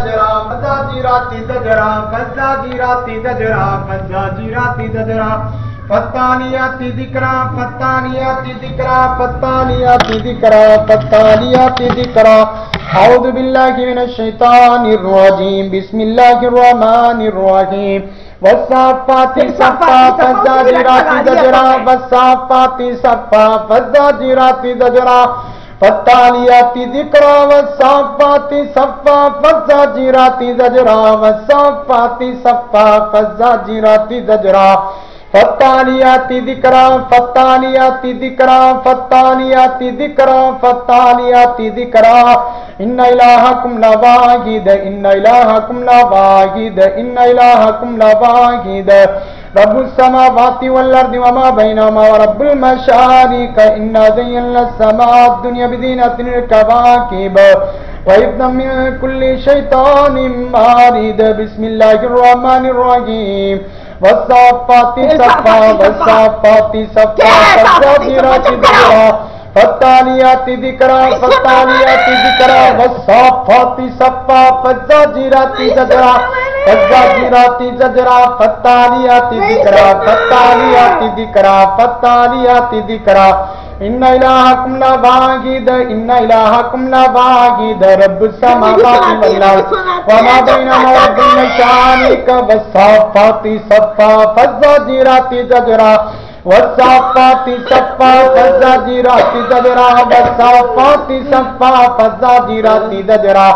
زجرا فزاجراتی جی زجرا فزاجراتی جی زجرا فزاجراتی جی زجرا فتانیاتی ذکرا فتانیاتی ذکرا فتانیاتی ذکرا فتانیاتی ذکرا۔ اعوذ باللہ من الشیطان الرجیم، بسم اللہ الرحمن الرحیم۔ والصافات صفا فزاجرات زجرا والصافات صفا فزا جراتی دجرا فزاجرات زجرا فالتاليات ذكرا والصافات صفا فالزاجرات زجرا والصافات صفا فالزاجرات زجرا فالتاليات ذكرا فالتاليات ذكرا فالتاليات ذكرا فالتاليات ذكرا إن إلهكم لواحد إن إلهكم لواحد إن إلهكم لواحد رب السماوات والأرض وما بينهما ورب المشارق. إنا زينا السماء الدنيا بزينة الكواكب. وإذن من كل شيطان مارد. بسم الله الرحمن الرحيم. والصافات صفا والصافات صفا. فالزاجرات ذكرا فالتاليات ذكرا فالتاليات ذكرا والصافات صفا فالزاجرات زجرا فالزاجرات زجرا فالتاليات ذكرا فالتاليات ذكرا فالتاليات ذكرا إن إلهكم لواحد إن إلهكم لواحد رب السماوات والأرض وما بينهما رب المشارق والصافات صفا فالزاجرات زجرا والصافات صفا فالزاجرات زجرا والصافات صفا فالزاجرات زجرا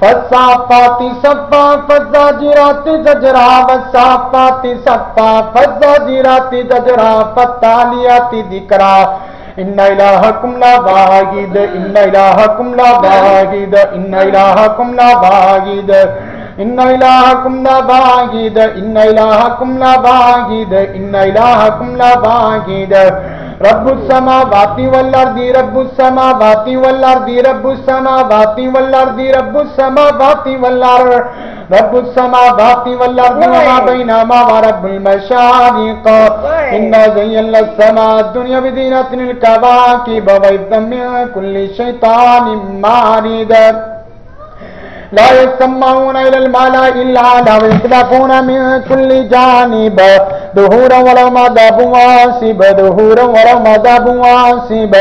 فالصافات صفا فالزاجرات زجرا والصافات صفا فالزاجرات زجرا فالتاليات ذكرا إن إلهكم لا واحد إن إلهكم لا واحد إن إلهكم لا واحد إن إلهكم لا واحد إن إلهكم لا واحد إن إلهكم لا واحد رب السماوات والأرض رب السماوات والأرض رب السماوات والأرض رب السماوات والأرض رب السماوات والأرض وما بينهما ورب المشارق إنا زينا السماء الدنيا بزينة الكواكب وإذا من كل شيطان مارد لا يسمعون إلى الملأ إلا لا ويسلكون من كل جانب. ظهورا ولو مذاب واسب، ظهورا ولو مذاب واسب.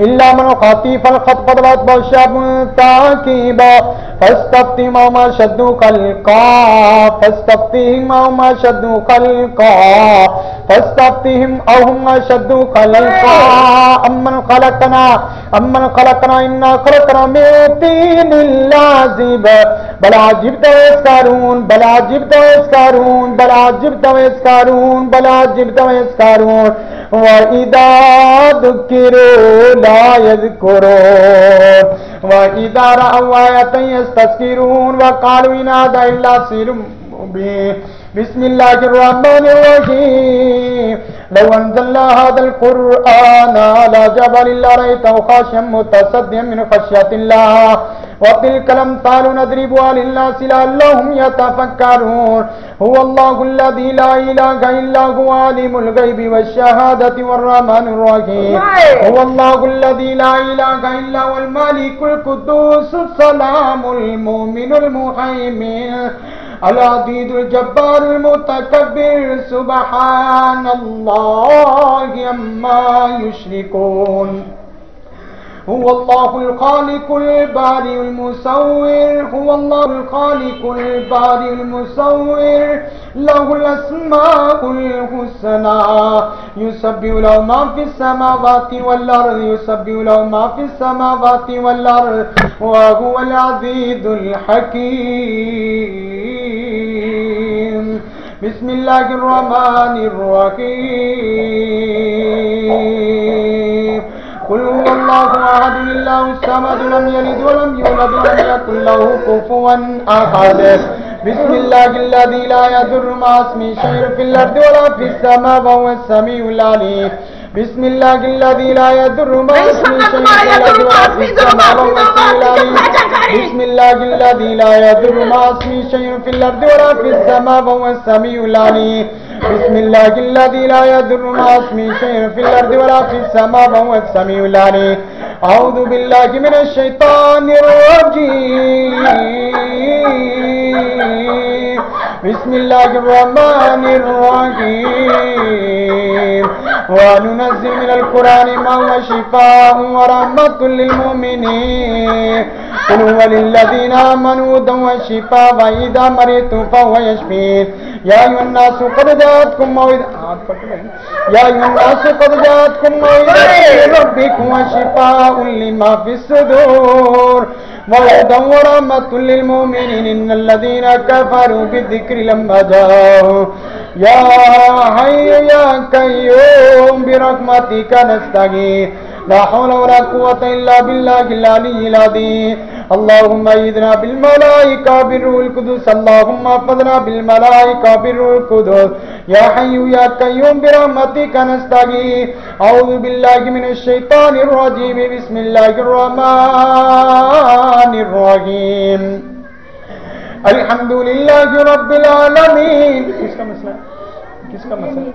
إلا من خطيف الخطفة والأطبع شاب تاكيب فاستفتهم ما شدوا خلقا فاستفتهم ما شدوا خلقا فاستفتهم أو هم شدوا خلقا أمن خلقنا أمن خلقنا، إنا خلقنا من طين لازب. بل عجب عجبت ويسكارون، بل عجب عجبت ويسكارون، بل عجبت ويسكارون بل عجبت ويسكارون وإذا ذكروا لا يذكرون، وإذا رأوا آية يستسكرون وقالوا إن هذا إلا سير مبين. بسم الله الرحمن الرحيم. لو أنزلنا هذا القرآن على جبل لرأيته خاشعا متصديا من خشية الله. وتلك الأمثال نضربها للناس لعلهم يتفكرون. هو الله الذي لا إله إلا هو عالم الغيب والشهادة والرحمن الرحيم. هو الله الذي لا إله إلا هو الملك القدوس السلام المؤمن المهيمن العزيز الجبار المتكبر. سبحان الله عما يشركون. هو الله الخالق البارئ المصور. هو الله الخالق البارئ المصور. له الأسماء الحسنى. يسبح له ما في السماوات والأرض. يسبح له ما في السماوات والأرض. وهو العزيز الحكيم. بسم الله الرحمن الرحيم. قل هو الله احد الله الصمد لم يلد ولم يولد ولم يكن له كفوا احد بسم الله الذي لا يضر مع اسمه شيء في الارض ولا في السماء وهو السميع العليم. بسم الله الذي لا يضر مع اسمه شيء في الارض ولا في السماء وهو السميع العليم. بسم الله الذي لا يضر مع اسمه شيء في الارض ولا في السماء وهو السميع العليم. بسم الله الذي لا يضر مع اسمه شيء في الأرض ولا في السماء، وهو السميع العليم. أعوذ بالله من الشيطان الرجيم. بسم الله الرحمن الرحيم. وننزل من القرآن ما هو شفاء ورحمة للمؤمنين. قل هو للذين آمنوا هدى وشفاء، وإذا مرضت فهو يشفين. يا أيها الناس، قد جاءتكم موعظة يا أيها الناس قد جاءتكم موعظة ربكم وشفاء لما في الصدور۔ وهدى ورحمة للمؤمنين إن الذين كفروا بالذكر لما جاءوا يا حي يا قيوم برحمتك نستغيث لا حول ولا قوة إلا بالله العلي العظيم اللهم ايدنا بالملائكة بالروح القدس. اللهم احفظنا بالملائكة بالروح القدس. يا حي يا قيوم، برحمتك نستغيث. أعوذ بالله من الشيطان الرجيم. بسم الله الرحمن الرحيم. الحمد لله رب العالمين. کس کا مسئلہ کس کا مسئلہ؟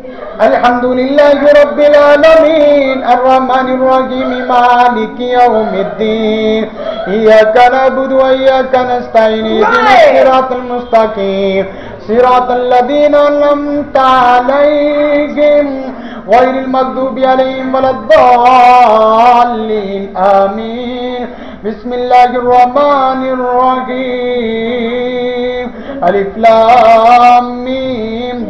الحمد لله رب العالمين الرحمن الرحيم مالك يوم الدين إياك نعبد وإياك نستعين اهدنا الصراط المستقيم صراط الذين أنعمت عليهم غير المغضوب عليهم ولا الضالين آمين بسم الله الرحمن الرحيم ألف لام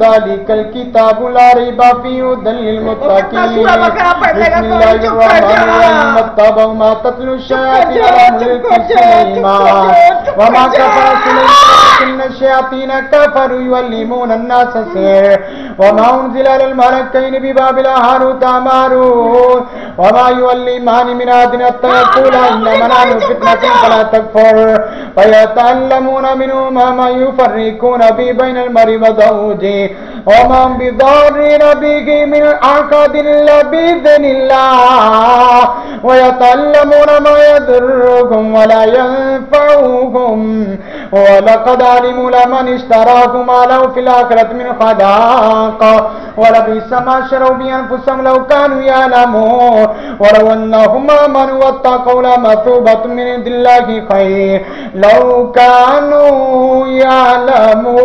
ميم ذلك الكتاب لا ريب فيه هدى للمتقين بسم الله الرحمن الرحيم واتبعوا ما تتلو الشياطين على ملك سليمان وما كفر سليمان ولكن الشياطين كفروا يعلمون الناس السحر وما أنزل على الملكين ببابل هاروت وماروت. وما يعلمان من أحد حتى يقولا إنما نحن فتنة فلا تكفر. فيتعلمون منهما ما يفرقون به بين المرء وزوجه وما هم بضارين به من أحد إلا بإذن الله ويتعلمون ما يضرهم ولا ينفعهم ولقد علموا لمن اشتراه ما له في الآخرة من خلاق ولبئس ما شروا بأنفسهم لو كانوا يعلمون ولو أنهم آمنوا واتقوا لمثوبة من عند الله خير لو كانوا يعلمون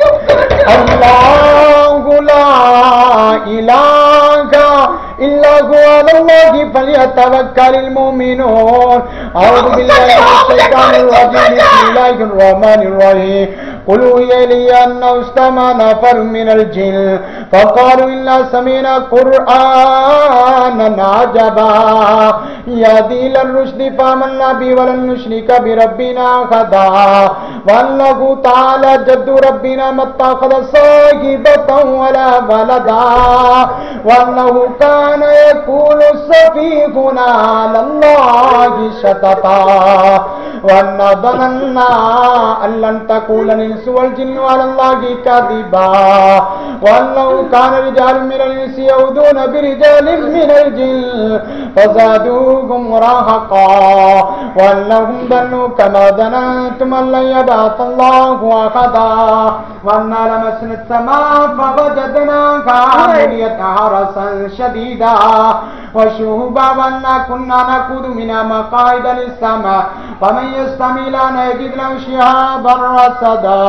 اللہ لا إله إلا هو على الله المؤمنون. أعوذ بالله من الشيطان الرجيم. بسم الله الرحمن الرحيم. قل أوحي إلي استمع نفر من الجن. فقالوا قرآنا عجبا. يهدي فآمنا به ولن نشرك بربنا أحدا. تعالى جد ربنا ما اتخذ صاحبة ولا ولدا. كان يقول سفيهنا على الله شططا. وأنا ظننا أن لن تقول الإنس والجن على الله كذبا. وأنه كان رجال من الإنس يعودون برجال من الجن فزادوهم رهقا وأنهم ظنوا كما ظننتم أن لن يبعث الله أحدا. وأنا لمسنا السماء فوجدناها مليت عرسا حرسا شديدا وشهبا وأنا كنا نقود منها مقاعد للسماء فمن يستمع لنا يجد له شهابا رصدا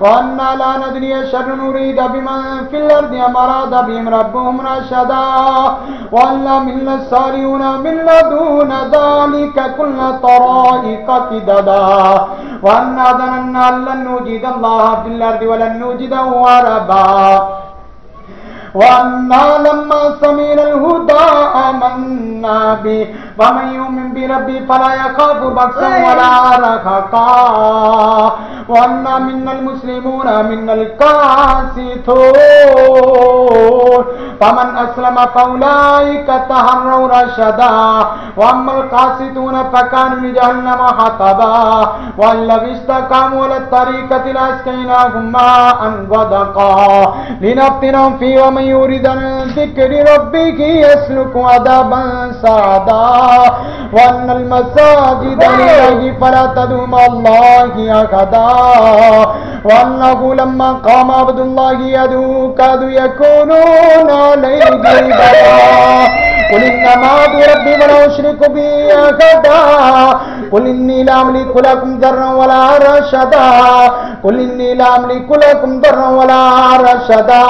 وأنا لا ندري شر نريد بمن في الأرض أم بهم ربهم رشدا وأنا منا السارعون من دون ذلك كل طرائق كددا وأنا ظننا لن نوجد الله في الأرض ولن نوجده هربا وَأَنَّا لَمَّا سَمِعْنَا الْهُدَى آمَنَّا بِهِ ومن يؤمن بربي فلا يخاف بخسا ولا رهقا وأنا منا المسلمون منا القاسطون فمن أسلم فأولئك تهروا رشدا وأما القاسطون فكانوا لجهنم حطبا والذي استقاموا على الطريقة لأسقيناهم ماء غدقا لنفتنهم فيه ومن يريد عن ذكر ربه يسلك عذابا سعدا وأن المساجد لله فلا تدعوا مع الله أحدا وأنه لما قام عبد الله يدعو كادوا يكونون عليه بدا قل إنما أدعو ربي ولا أشرك به أحدا. قل إني لا أملك لكم ضرا ولا رشدا. قل إني لا أملك لكم ضرا ولا رشدا.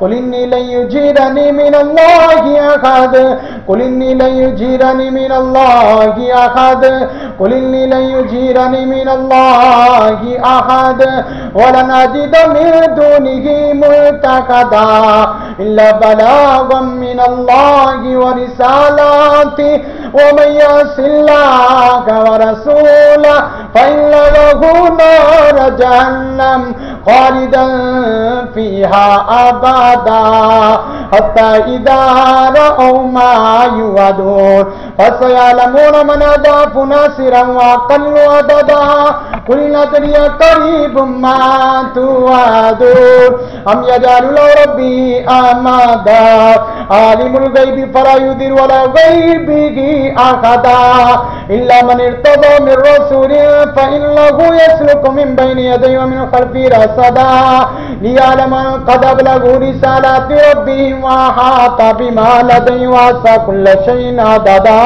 قل إني لن يجيرني من الله أحد. قل إني لن يجيرني من الله أحد. قل إني لن يجيرني من الله أحد. ولن أجد من دونه ملتحدا. إلا بلاغا من الله ورسالاته ومن يعص الله ورسوله فإن له نار جهنم خالدا فيها أبدا. حتى إذا رأوا ما يوعدون فسيعلمون من أضعف ناصرا وأقل عددا. قل ندري قريب ما توعدون. أم يجعل له ربي أمدا. عالم الغيب فلا يدير ولا غيبه أحدا. إلا من ارتضى من رسول فإنه يسلك من بين يديه ومن خلفه رصدا. ليعلم أن قد أبلغوا رسالات ربهم وأحاط بما لديه وأحصى كل شيء عددا.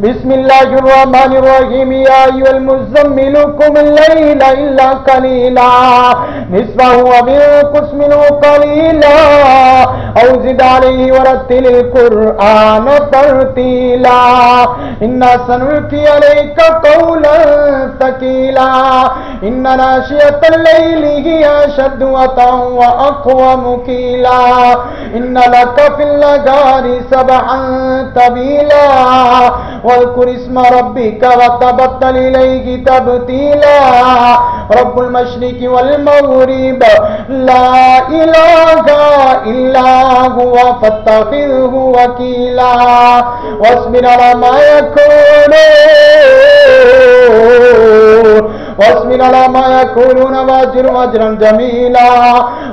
بسم الله الرحمن الرحيم. يا أيها المزمل قم الليل إلا قليلا. نصفه وبالقس منه قليلا. أو زد عليه ورتل القرآن ترتيلا. إنا سنلقي عليك قولا ثقيلا. إن ناشية الليل هي أشد وطا وأقوى مكيلا. إن لك في اللغار سبعا طويلا واذكر اسم ربك وتبتل إليه تبتيلا. رب المشرق والمغرب، لا إله إلا هو، فاتخذه وكيلا. واصبر على ما يكون. واصبر على ما يقولون واجر اجرا جميلا.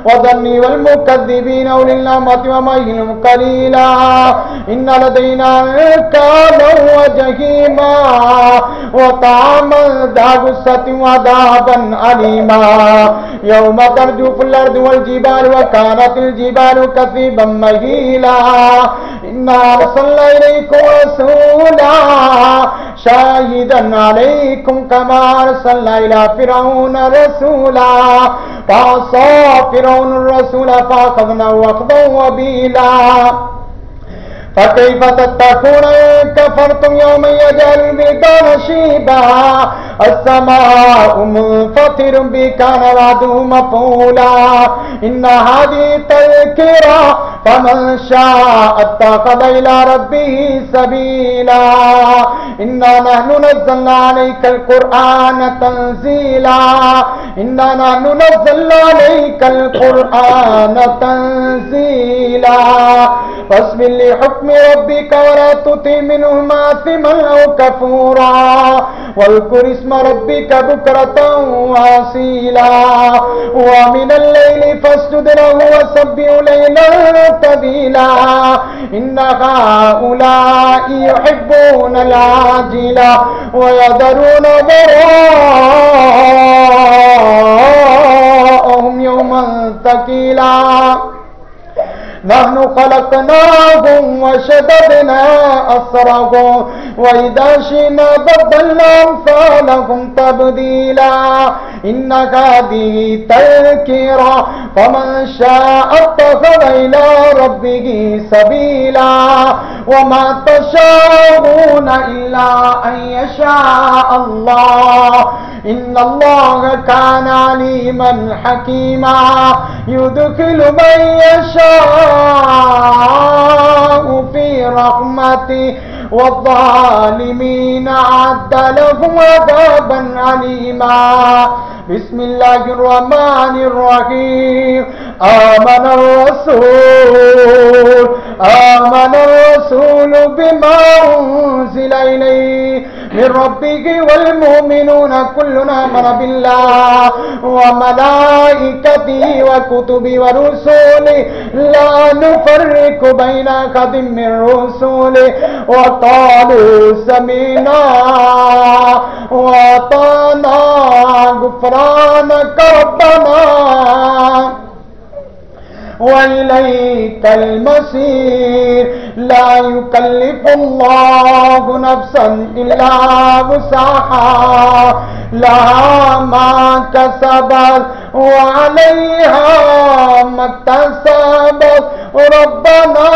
وذني والمكذبين اولي النعمة ومهلهم قليلا. ان لدينا انكالا وجهيما. وطعاما ذا غصة وعذابا أليما. يوم ترجف الأرض والجبال وكانت الجبال كثيبا مهيلا. إنا أرسلنا إليكم رسولا شاهدا عليكم كما أرسلنا إلى فرعون رسولا فعصى فرعون الرسول فأخذناه أخذا وبيلا فكيف تتقون إن كفرتم يوما يجعل البلدان شيبا السماء منفطر به كان وعده مفعولا إن هذه تذكرة فمن شاء اتخذ إلى ربه سبيلا إنا نحن نزلنا عليك القرآن تنزيلا إنا نحن نزلنا عليك القرآن تنزيلا فاصبر لحكم ربك ولا تطع منهم آثما أو كفورا واذكر اسم ربك بكرة وأصيلا. ومن الليل فاسجد له وسبح ليلا طويلا. إن هؤلاء يحبون العاجلة ويذرون وراءهم يوما ثقيلا. نحن خلقناهم وشددنا أسرهم وإذا شئنا بدلنا أمثالهم تبديلا. إن هذه تذكرة، فمن شاء اتخذ إلى ربه سبيلا. وما تشاءون إلا أن يشاء الله. إن الله كان عليما حكيما. يدخل من يشاء في رحمته والظالمين عد لهم عذابا عليما بسم الله الرحمن الرحيم. آمن الرسول آمن الرسول بما أنزل إليه. من ربه والمؤمنون كلنا من بالله وملائكته وكتبه ورسوله لا نفرق بين أحد من رسوله وقالوا سمينا وأطعنا غفرانك ربنا وإليك المصير لا يكلف الله نفسا إلا وسعها لها ما كسبت وعليها ما اكتسبت ربنا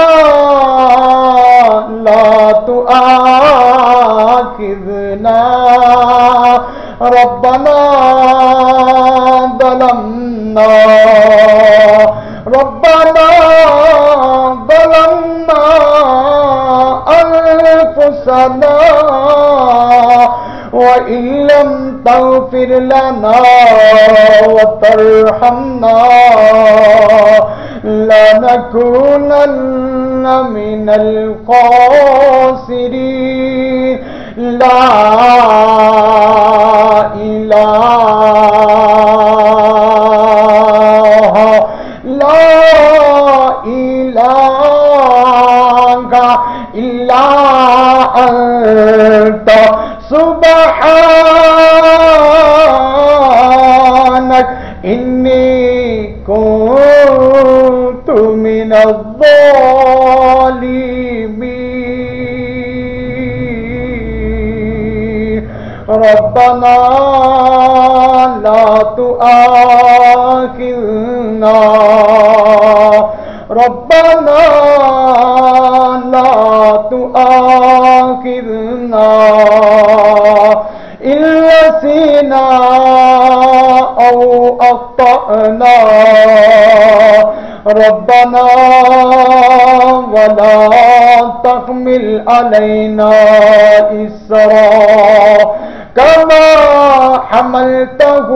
لا تؤاخذنا ربنا ظلمنا لنا وإن لم تغفر لنا وترحمنا لنكونن من الخاسرين. لا ربنا لا تؤاخذنا. ربنا لا تؤاخذنا إن نسينا أو أخطأنا. ربنا ولا تحمل علينا إسرا. حملته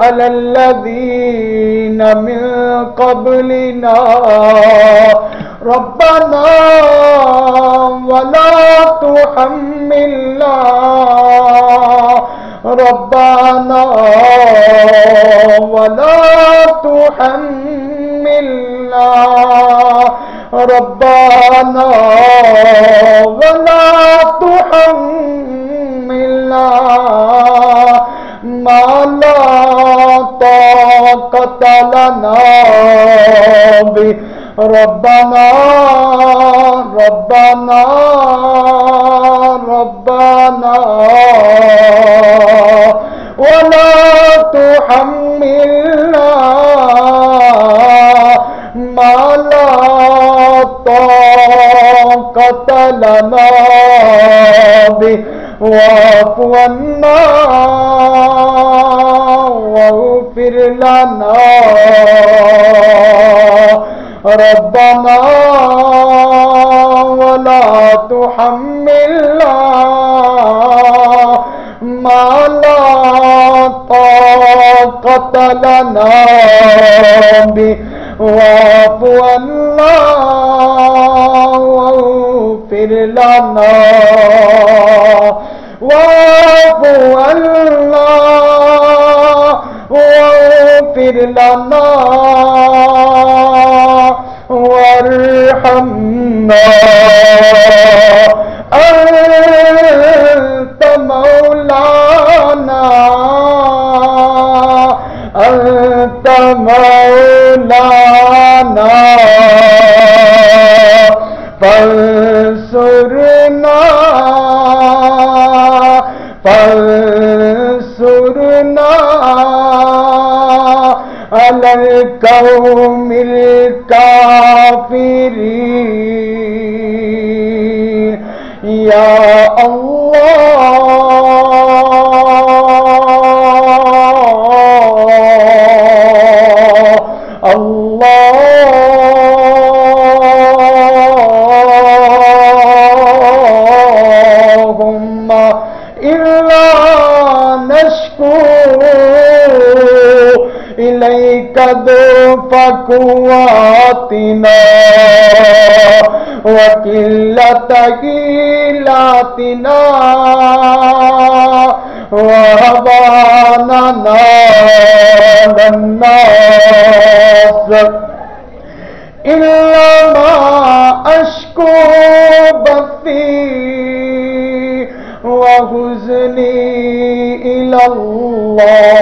على الذين من قبلنا. ربنا ولا تحملنا. ربنا ولا تحملنا. ربنا ولا تحملنا. طاقة لنا به ربنا ربنا ربنا۔ ولا تحملنا ما لا طاقة لنا به واعف عنا واغفر لنا ربنا ولا تحملنا ما لا طاقة لنا به. واعف عنا واغفر لنا. واعف عنا لنا وارحمنا أنت مولانا أنت مولانا إليك ضعف قواتنا وقلة قيلاتنا وهباننا للناس إلا ما أشكو بثي وحزني إلى الله.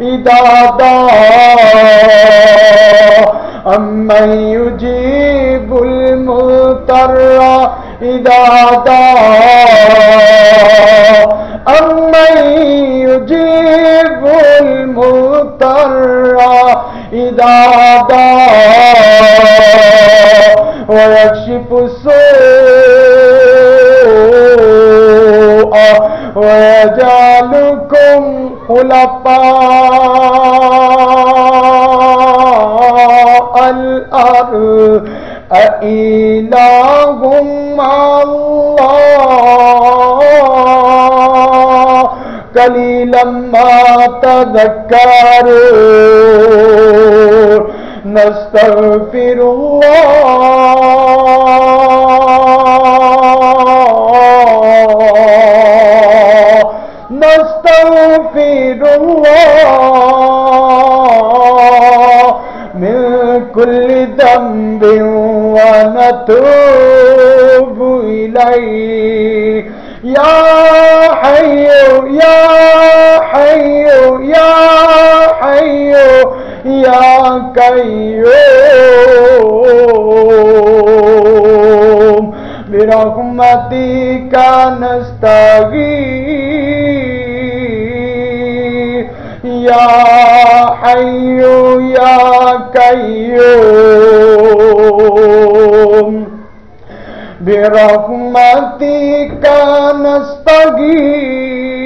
إذا امن أمن يجيب المضطر إذا دعا أمن يجيب المضطر إذا ما نستغفر الله نستغفر الله من كل ذنب ونتوب إليه. يا حي يا حي يا حي يا قيوم برحمتك نستغيث يا حي يا قيوم برحمتك نستغيث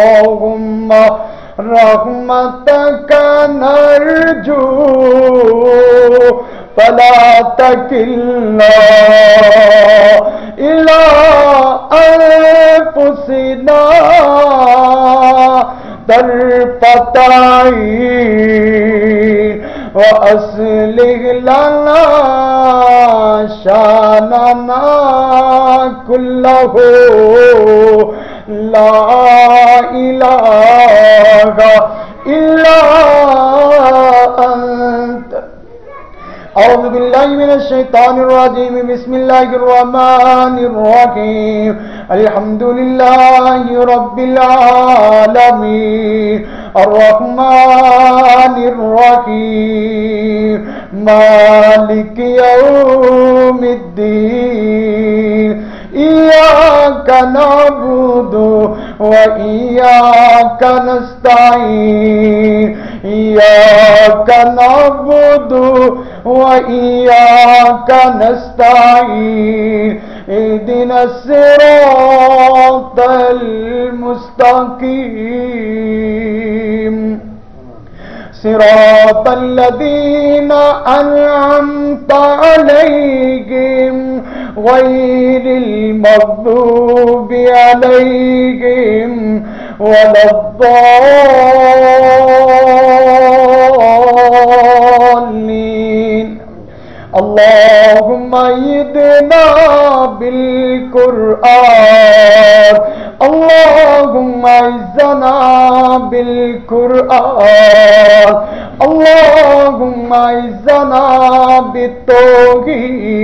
اللهم رحمتك نرجو فلا تكلنا لا إله إلا أنت أعوذ بالله من الشيطان الرجيم بسم الله الرحمن الرحيم الحمد لله رب العالمين الرحمن الرحيم مالك يوم الدين إياك نعبد وإياك نستعين إياك نعبد وإياك نستعين اهدنا الصراط المستقيم صراط الذين أنعمت عليهم غير المغضوب عليهم ولا الضالين. اللهم ايدنا بالقرآن. اللهم اعزنا بالقرآن. اللهم اعزنا بالتوحيد.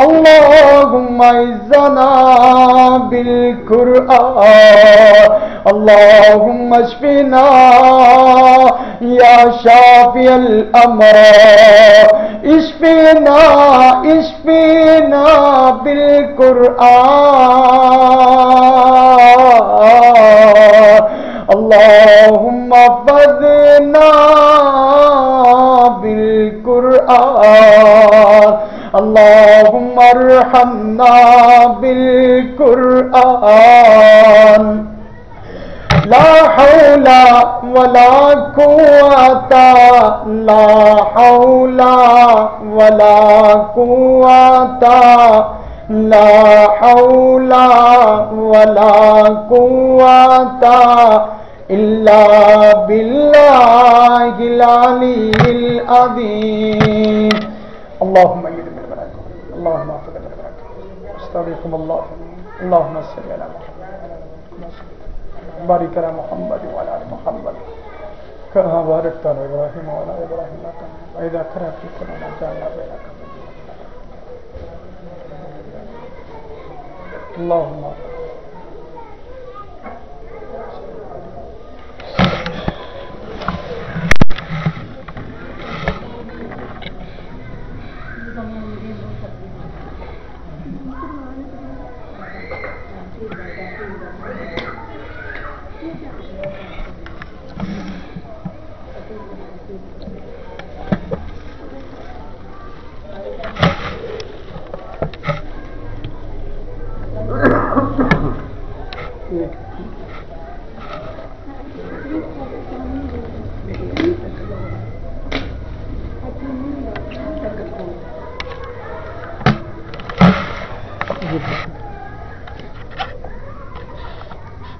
اللهم اعزنا بالقرآن. اللهم اشفنا يا شافي الأمراض اشفنا اشفنا بالقرآن. اللهم فضنا اللهم ارحمنا بالقرآن. لا حول ولا قوة، لا حول ولا قوة، لا حول ولا قوة. إلا بالله العلي العظيم. اللهم ايد من بركة اللهم اغفر من بركة استغفركم الله اللهم صل على محمد. بارك على محمد وعلى ال محمد. كما باركت على ابراهيم وعلى ال ابراهيم انك واذا كرهت في كلام جعلنا بينك اللهم